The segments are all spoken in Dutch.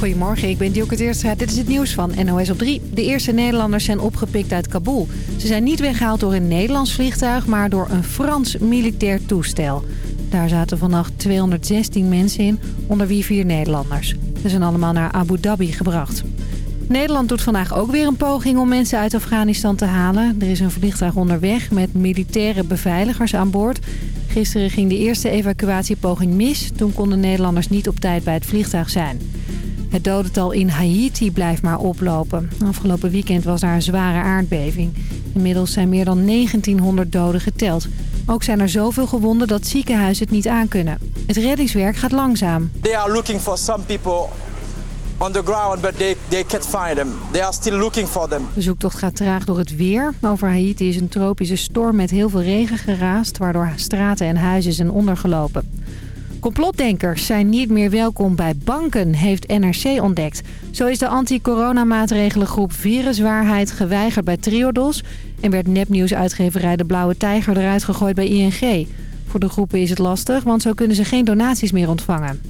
Goedemorgen, ik ben Dielke Teerstra. Dit is het nieuws van NOS op 3. De eerste Nederlanders zijn opgepikt uit Kabul. Ze zijn niet weggehaald door een Nederlands vliegtuig, maar door een Frans militair toestel. Daar zaten vannacht 216 mensen in, onder wie vier Nederlanders. Ze zijn allemaal naar Abu Dhabi gebracht. Nederland doet vandaag ook weer een poging om mensen uit Afghanistan te halen. Er is een vliegtuig onderweg met militaire beveiligers aan boord. Gisteren ging de eerste evacuatiepoging mis. Toen konden Nederlanders niet op tijd bij het vliegtuig zijn. Het dodental in Haiti blijft maar oplopen. Afgelopen weekend was daar een zware aardbeving. Inmiddels zijn meer dan 1900 doden geteld. Ook zijn er zoveel gewonden dat ziekenhuizen het niet aankunnen. Het reddingswerk gaat langzaam. They are looking for some people on the ground, but they, they can't find them. They are still looking for them. De zoektocht gaat traag door het weer. Over Haiti is een tropische storm met heel veel regen geraast... waardoor straten en huizen zijn ondergelopen. Complotdenkers zijn niet meer welkom bij banken, heeft NRC ontdekt. Zo is de anti-coronamaatregelengroep Viruswaarheid geweigerd bij Triodos... en werd nepnieuwsuitgeverij De Blauwe Tijger eruit gegooid bij ING. Voor de groepen is het lastig, want zo kunnen ze geen donaties meer ontvangen.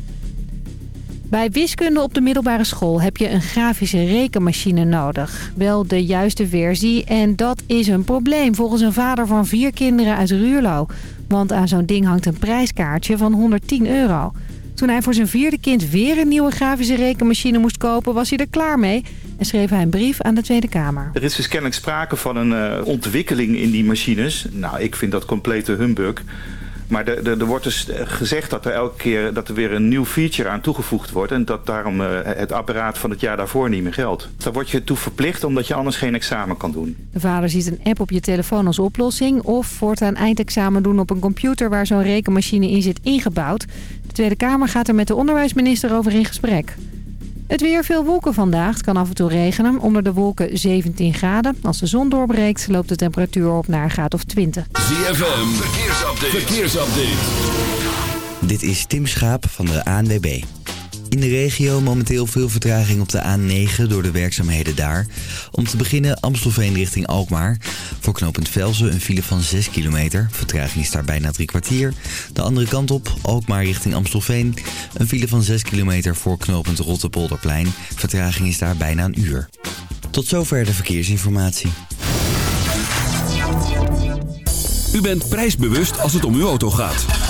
Bij wiskunde op de middelbare school heb je een grafische rekenmachine nodig. Wel de juiste versie en dat is een probleem volgens een vader van vier kinderen uit Ruurlo. Want aan zo'n ding hangt een prijskaartje van 110 euro. Toen hij voor zijn vierde kind weer een nieuwe grafische rekenmachine moest kopen, was hij er klaar mee. En schreef hij een brief aan de Tweede Kamer. Er is dus kennelijk sprake van een uh, ontwikkeling in die machines. Nou, ik vind dat complete humbug. Maar er, wordt dus gezegd dat er elke keer dat er weer een nieuw feature aan toegevoegd wordt. En dat daarom uh, het apparaat van het jaar daarvoor niet meer geldt. Daar word je toe verplicht omdat je anders geen examen kan doen. De vader ziet een app op je telefoon als oplossing. Of voortaan eindexamen doen op een computer waar zo'n rekenmachine in zit ingebouwd. De Tweede Kamer gaat er met de onderwijsminister over in gesprek. Het weer, veel wolken vandaag. Het kan af en toe regenen. Onder de wolken 17 graden. Als de zon doorbreekt, loopt de temperatuur op naar een graad of 20. ZFM, verkeersupdate. verkeersupdate. Dit is Tim Schaap van de ANWB. In de regio momenteel veel vertraging op de A9 door de werkzaamheden daar. Om te beginnen Amstelveen richting Alkmaar. Voor knooppunt Velzen een file van 6 kilometer. Vertraging is daar bijna drie kwartier. De andere kant op, Alkmaar richting Amstelveen. Een file van 6 kilometer voor knooppunt Rottepolderplein. Vertraging is daar bijna een uur. Tot zover de verkeersinformatie. U bent prijsbewust als het om uw auto gaat.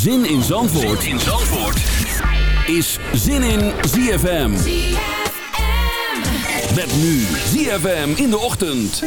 Zin in Zandvoort, in Zandvoort. is Zin in ZFM. Met nu ZFM in de ochtend.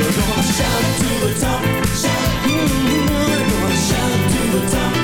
We're gonna shout to the top, shout, mm, we're gonna shout to the top.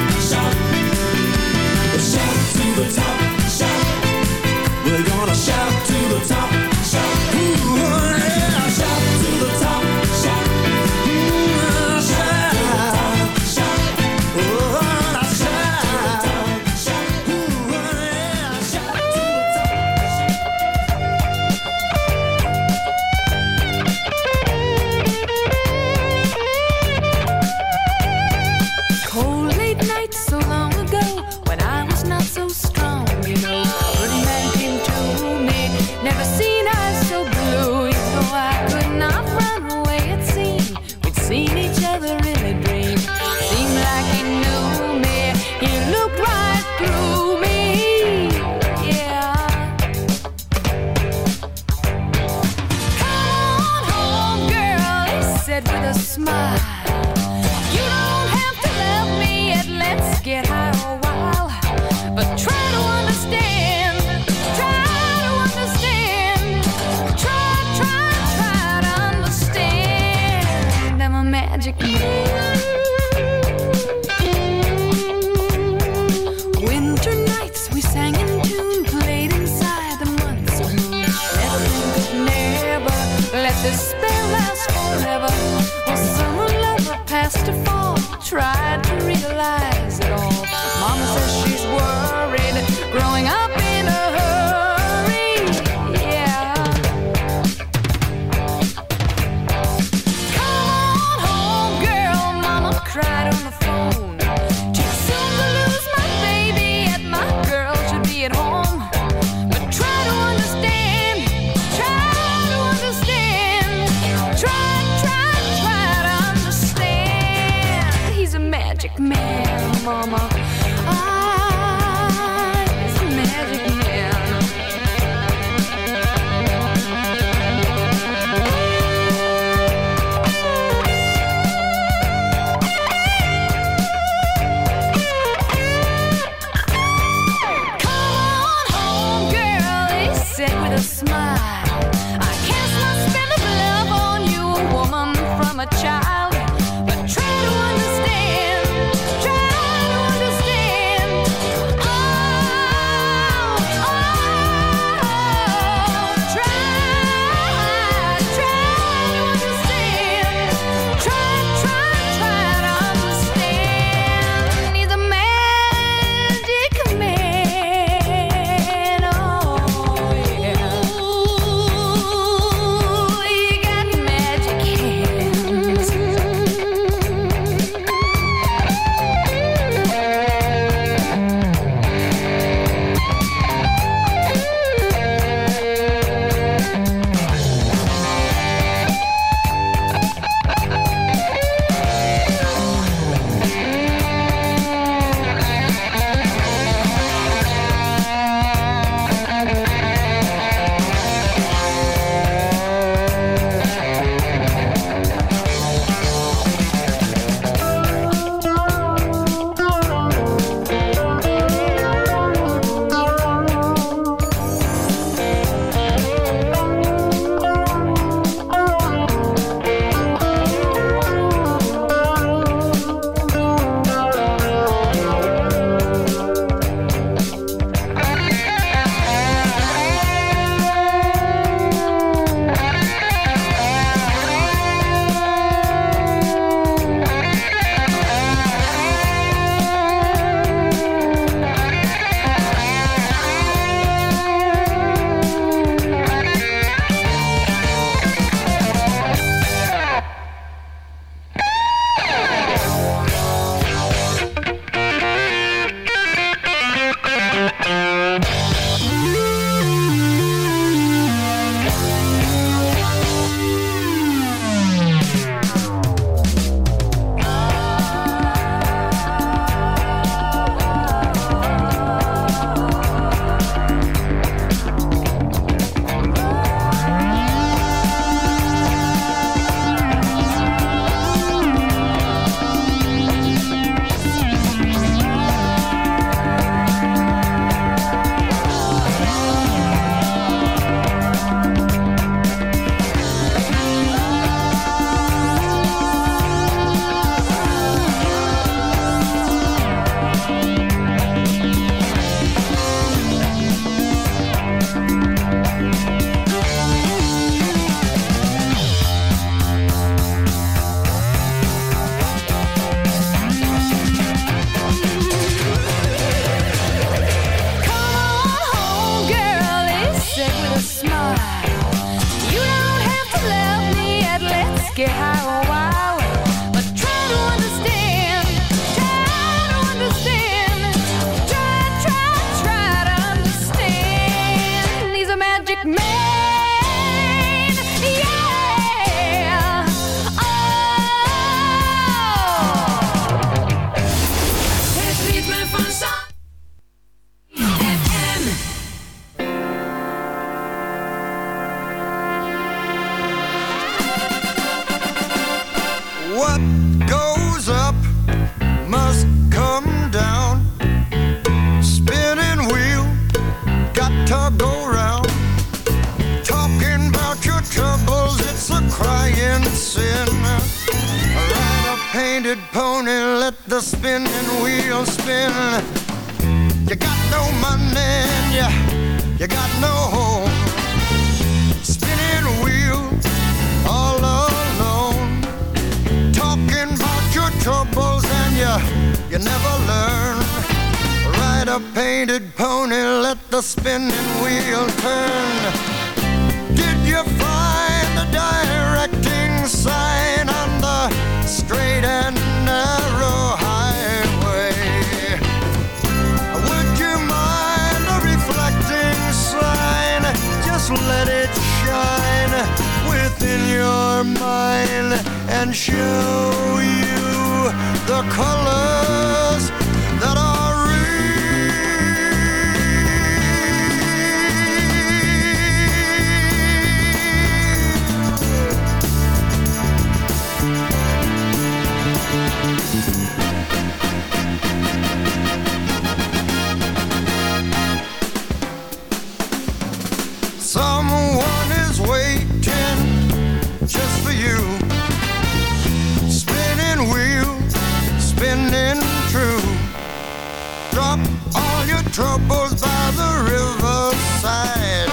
troubles by the riverside.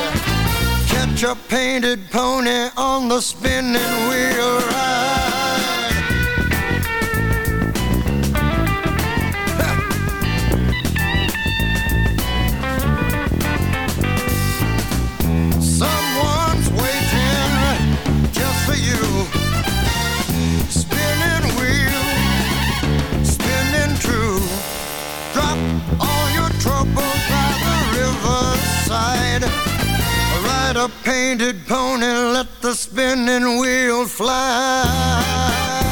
Catch a painted pony on the spinning wheel. a painted pony, let the spinning wheel fly.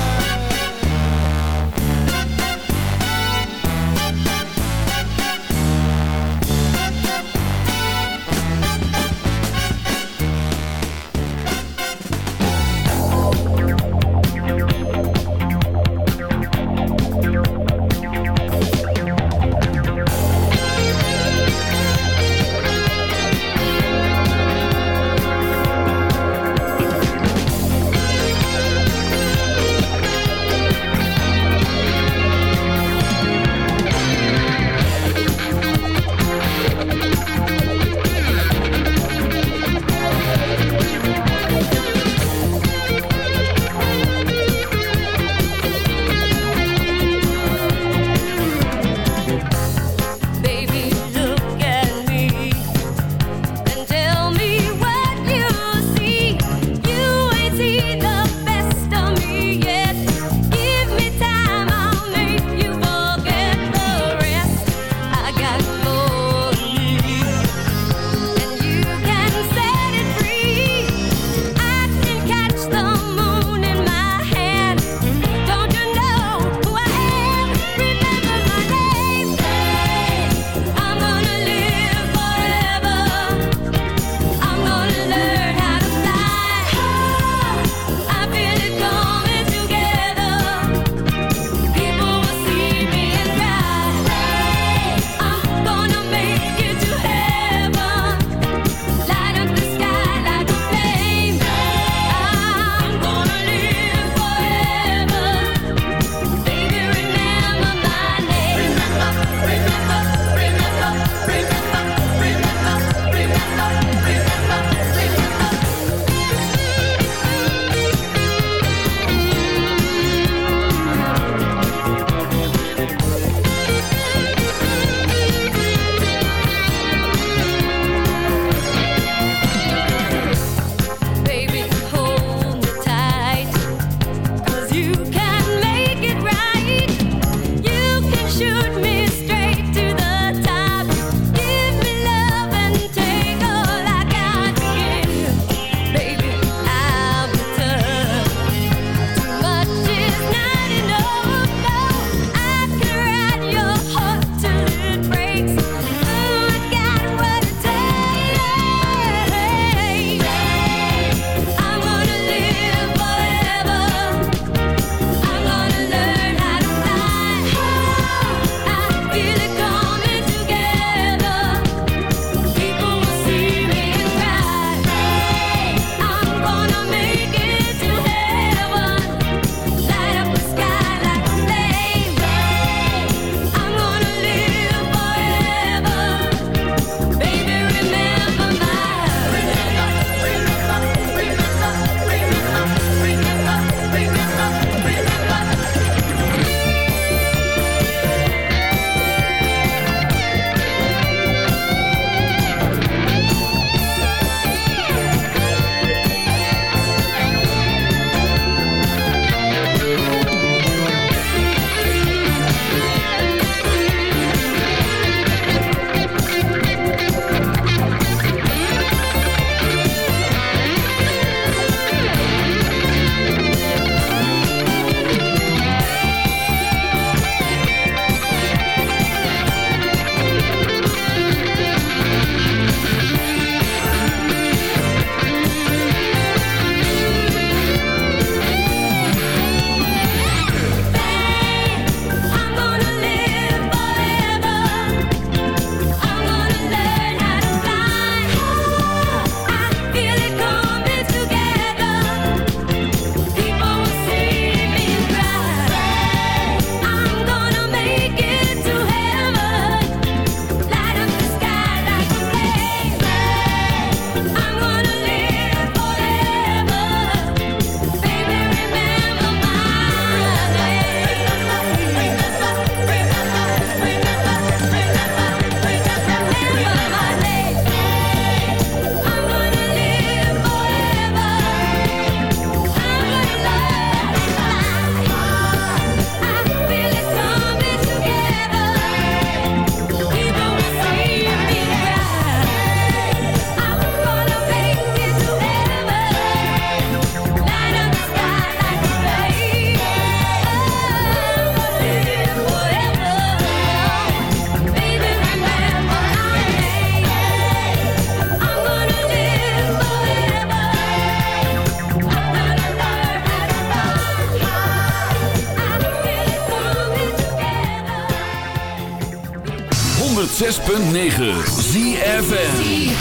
106.9 ZFN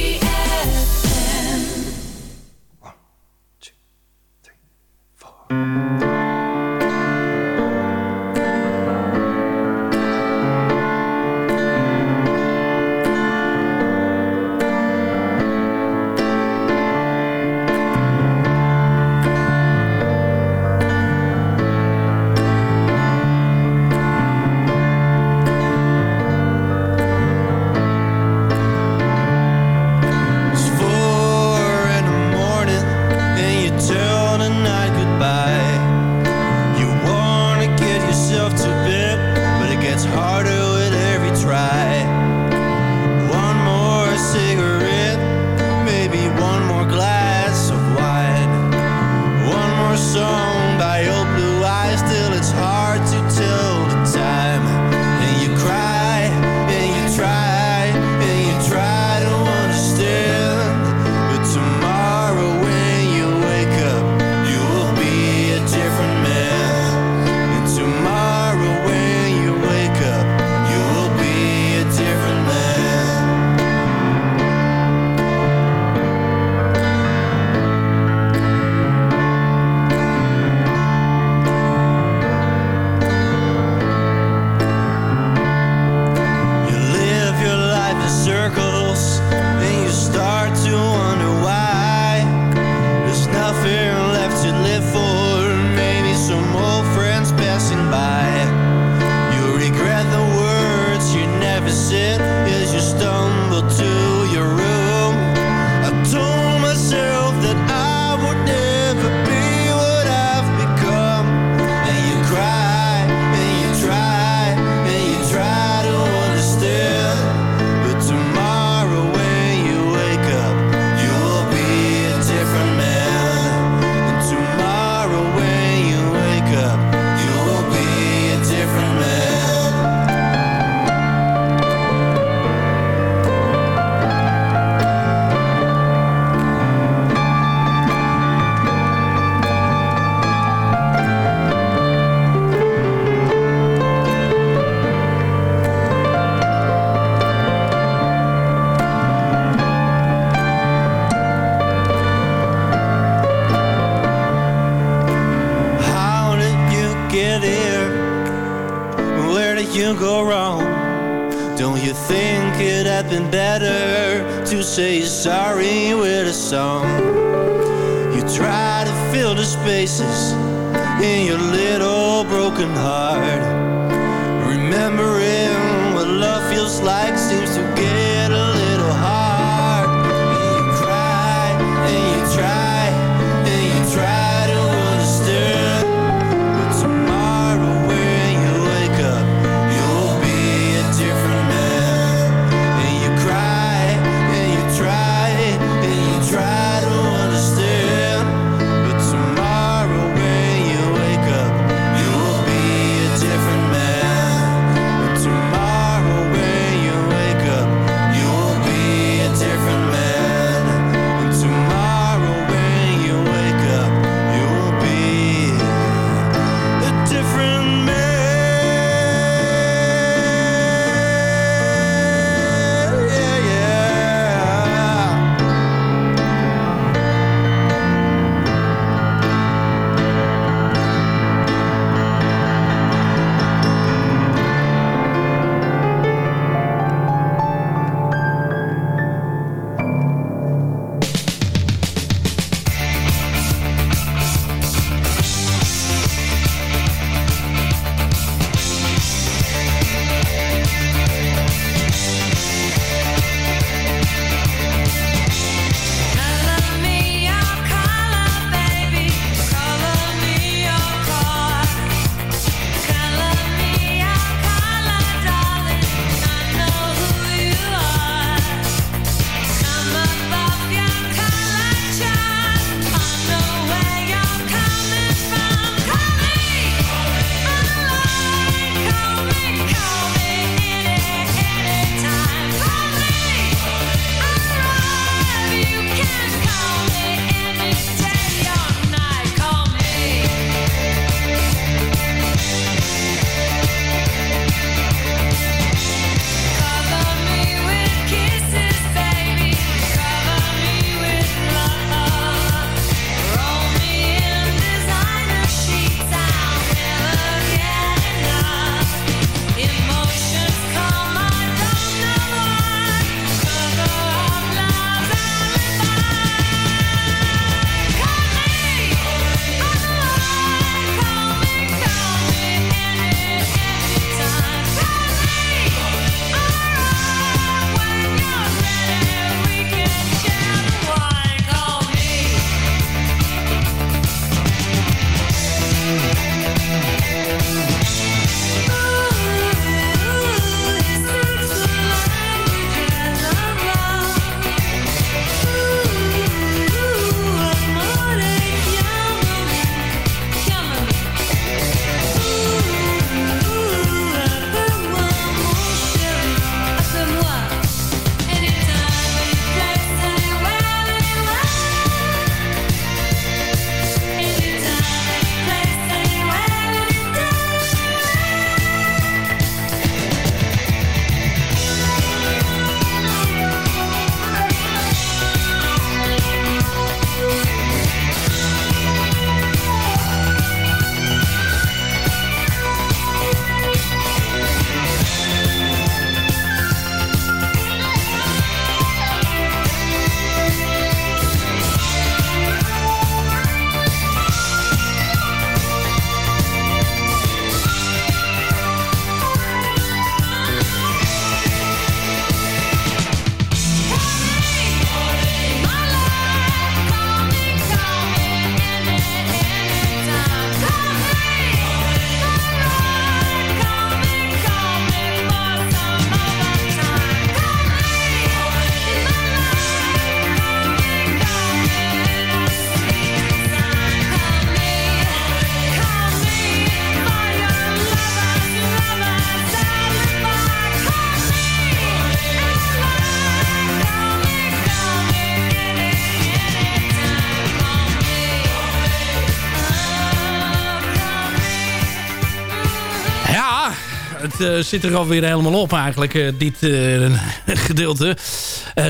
eh, zit er alweer helemaal op eigenlijk, eh, dit eh, gedeelte.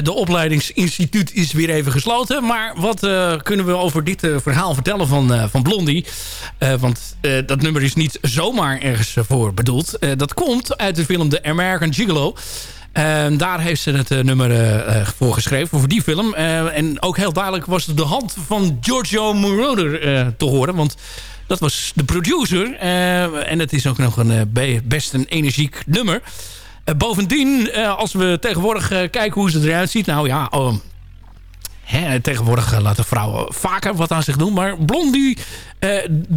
De opleidingsinstituut is weer even gesloten. Maar wat kunnen we over dit verhaal vertellen van, van Blondie? Want dat nummer is niet zomaar ergens voor bedoeld. Dat komt uit de film The American Gigolo. Daar heeft ze het nummer eh, voor geschreven, voor die film. En ook heel duidelijk was de hand van Giorgio Moroder te horen. Want dat was de producer. eh, en het is ook nog een eh, be- best een energiek nummer. Eh, bovendien, als we tegenwoordig kijken hoe ze eruit ziet. Nou ja, oh, hè, tegenwoordig eh, laten vrouwen vaker wat aan zich doen. Maar Blondie eh,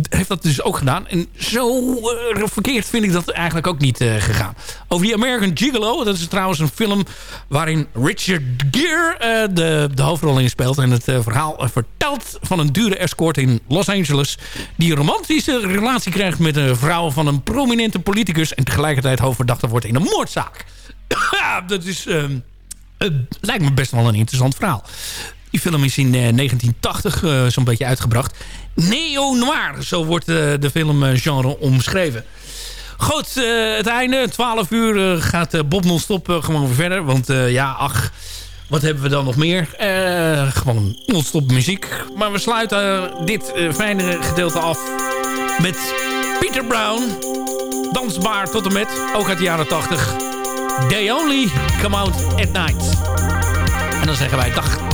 heeft dat dus ook gedaan. En zo eh, verkeerd vind ik dat eigenlijk ook niet gegaan. Over die American Gigolo. Dat is trouwens een film waarin Richard Gere de, de hoofdrol in speelt. En het verhaal vertelt van een dure escort in Los Angeles. Die een romantische relatie krijgt met een vrouw van een prominente politicus. En tegelijkertijd hoofdverdachte wordt in een moordzaak. dat is... ehm, het lijkt me best wel een interessant verhaal. Die film is in eh, 1980 eh, zo'n beetje uitgebracht. Neo-noir, zo wordt eh, de filmgenre omschreven. Goed, eh, het einde. 12 uur eh, gaat eh, Bob non-stop eh, gewoon verder. Want eh, ja, ach, wat hebben we dan nog meer? Eh, gewoon non-stop muziek. Maar we sluiten eh, dit eh, fijne gedeelte af met Peter Brown. Dansbaar tot en met, ook uit de jaren 80. They only come out at night. En dan zeggen wij dag.